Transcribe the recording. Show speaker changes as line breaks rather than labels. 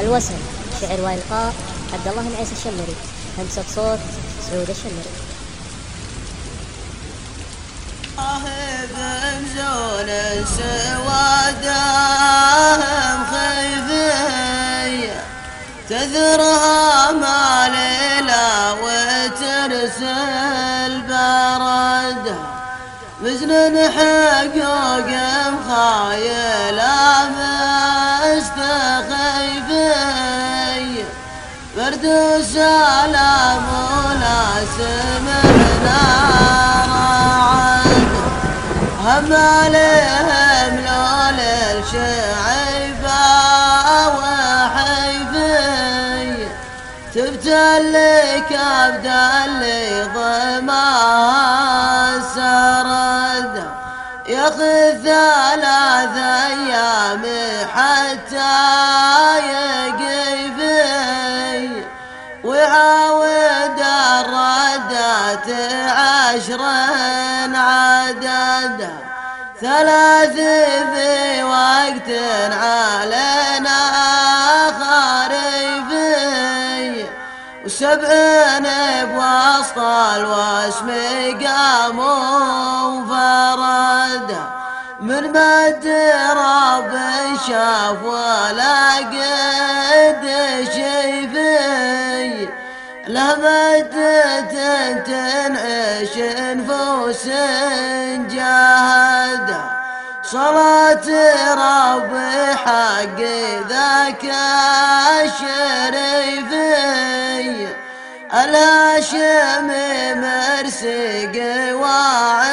الوسم شعر والقاء عبد الله بن عيسى الشمري همسة صوت سعود الشمري.
بنزول سوادهم خيفية تذرها ما ليلة وترسل برد مزن حقوق مخايلة برد سلام ولا سمعنا هم عليهم لول الشعيبة وحيفي. تبتلك اللي ضما سرد. ياخذ ثلاث أيام حتى الردات عشرين عدد. ثلاث في وقت علينا خريفي وسبعين بوسط الوسم قاموا فرد من مد رب شاف ولا لمد تنعش نفوس جاهد صلاة ربي حق ذاك الشريفي. الهاشم مرسق واعد